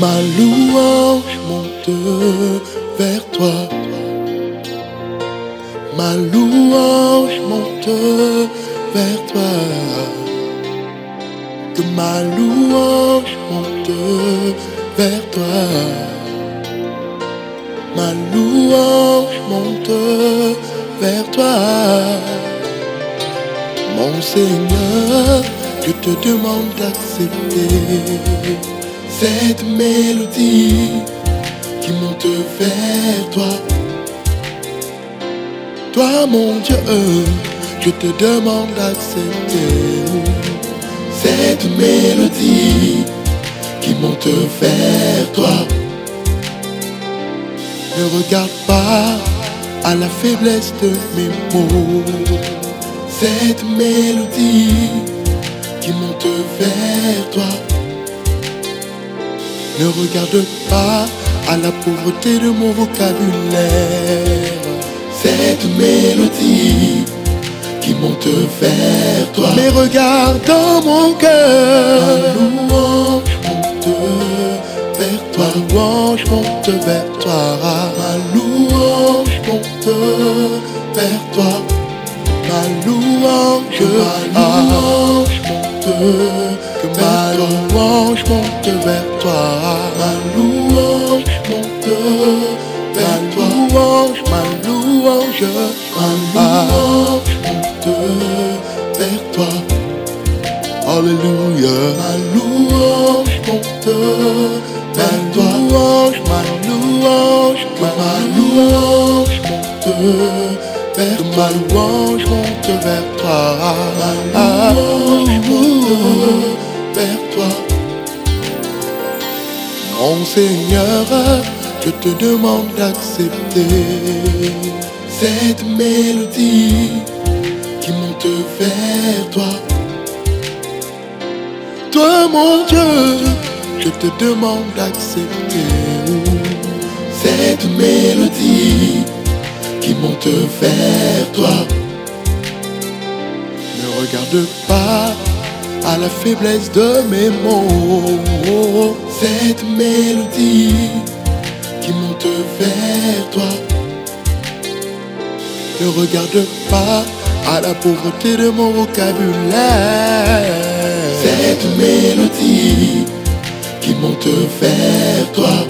ma louange monte vers toi. Ma louange monte vers toi. Que ma louange monte vers toi. Ma louange monte vers toi. Mon Seigneur, je te demande d'accepter cette mélodie qui monte vers toi. Toi, mon Dieu, je te demande d'accepter cette mélodie qui monte vers toi. Ne regarde pas à la faiblesse de mes mots. Cette mélodie qui monte vers toi. Ne regarde pas à la pauvreté de mon vocabulaire. Cette mélodie qui monte vers toi. Mais regarde dans mon cœur. Ma louange monte vers toi. Ma louange monte vers toi. Ma louange monte vers toi. Ma louange, ma louange monte que ma louange monte vers toi. Ma louange monte vers toi. Louange, ma louange, ma louange monte vers toi. Alléluia. Ma louange monte vers toi. Louange, ma louange, ma louange monte vers toi. Ma louange monte vers toi. Ma louange monte vers toi. Mon Seigneur, je te demande d'accepter cette mélodie qui monte vers toi. Toi, mon Dieu, je te demande d'accepter cette mélodie qui monte vers toi. Ne regarde pas à la faiblesse de mes mots. Cette mélodie qui monte vers toi. Ne regarde pas à la pauvreté de mon vocabulaire. Cette mélodie qui monte vers toi.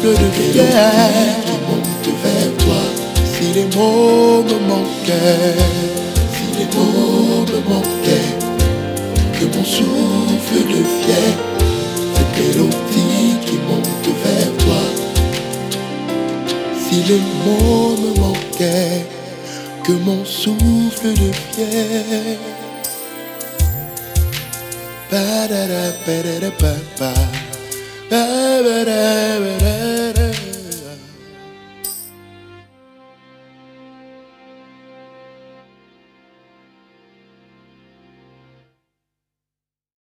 souffle devienne qui monte vers toi. Si les mots me manquaient, si les mots me manquaient, que mon souffle devienne cette mélodie qui monte vers toi. Si les mots me manquaient, que mon souffle devienne. Ba-ba-da,